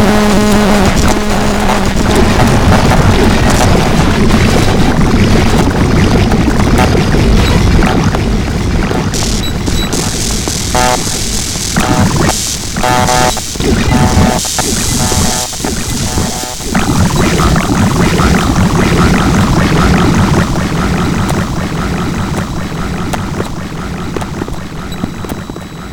you.